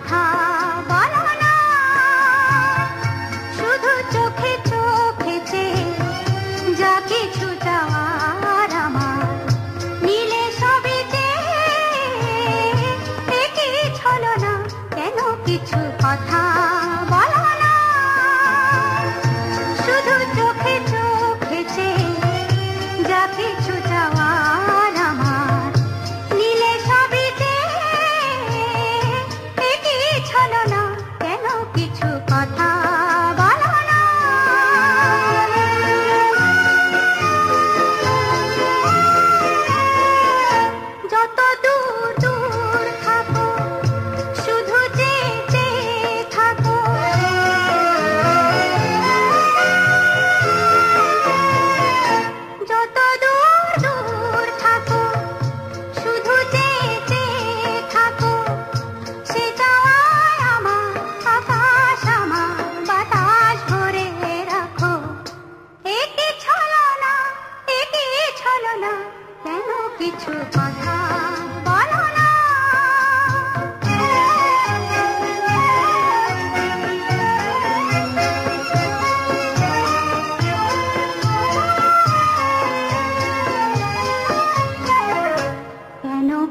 কথা বলো না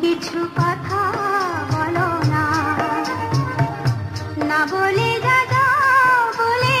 কিছু কথা বলো না? না বলে দাদা বলে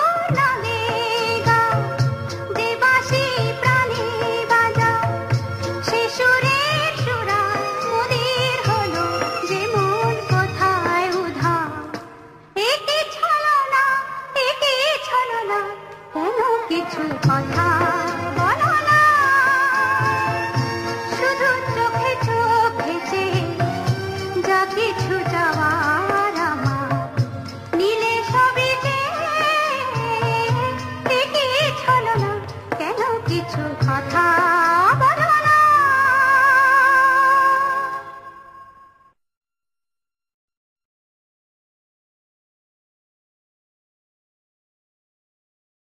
কিছু কথা বলো না। শুধু যা কিছু আমার নিলে সবই যে কেন কিছু কথা